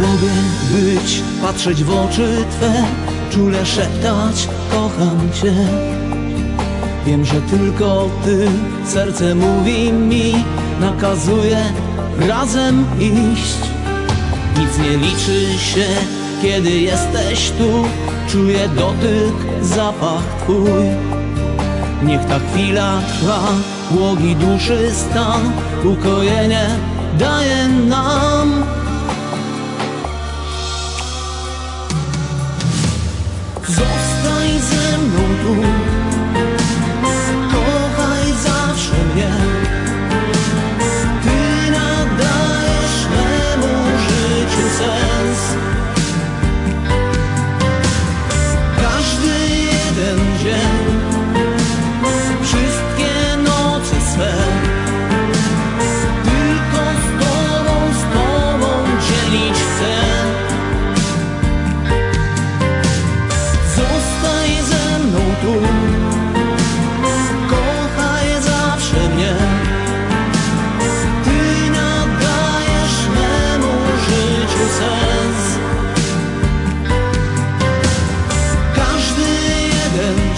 Tobie być, patrzeć w oczy Twe Czule szeptać, kocham Cię. Wiem, że tylko Ty, serce mówi mi Nakazuje razem iść. Nic nie liczy się, kiedy jesteś tu Czuję dotyk, zapach Twój. Niech ta chwila trwa, błogi duszy stan Ukojenie daje nam Zostań ze mną tu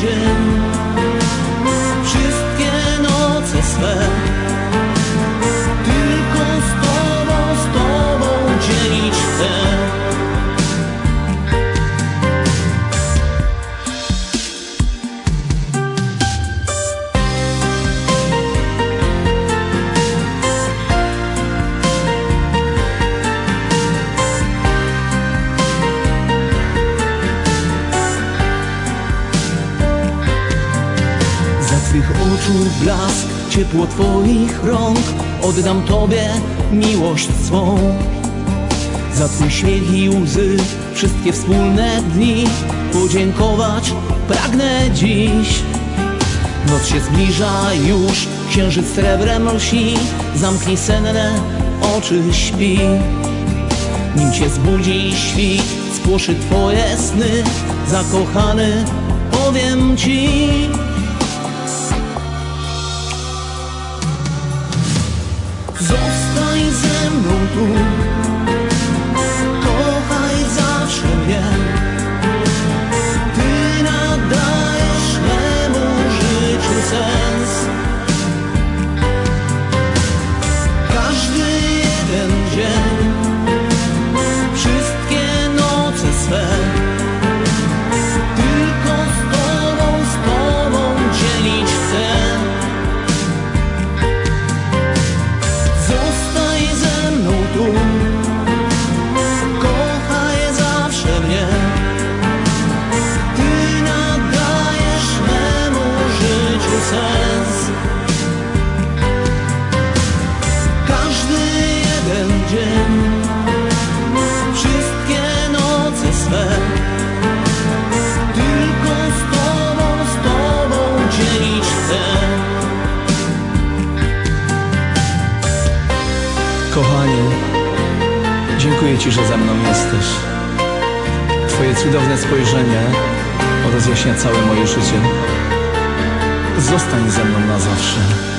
imagine oczu blask, ciepło Twoich rąk. Oddam Tobie miłość swą. Za Twój śmiech i łzy, wszystkie wspólne dni. Podziękować pragnę dziś. Noc się zbliża już, księżyc srebrem lsi Zamknij senne oczy, śpi. Nim Cię zbudzi świt, spłoszy Twoje sny. Zakochany, powiem Ci Zostań ze mną tu dzień Wszystkie noce swe Tylko z Tobą, z Tobą dzielić chcę Kochanie, dziękuję Ci, że ze mną jesteś. Twoje cudowne spojrzenie rozjaśnia całe moje życie. Zostań ze mną na zawsze.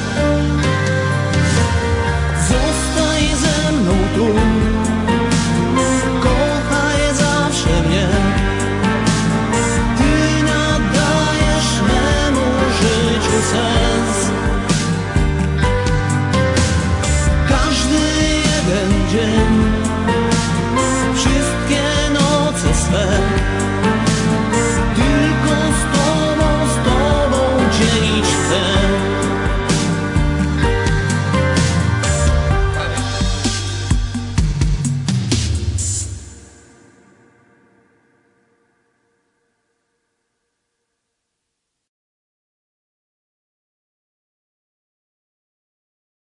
Virgin